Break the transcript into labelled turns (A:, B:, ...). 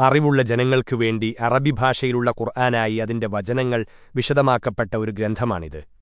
A: അറിവുള്ള ജനങ്ങൾക്കു വേണ്ടി അറബി ഭാഷയിലുള്ള ഖുർആനായി അതിന്റെ വചനങ്ങൾ വിശദമാക്കപ്പെട്ട ഒരു ഗ്രന്ഥമാണിത്.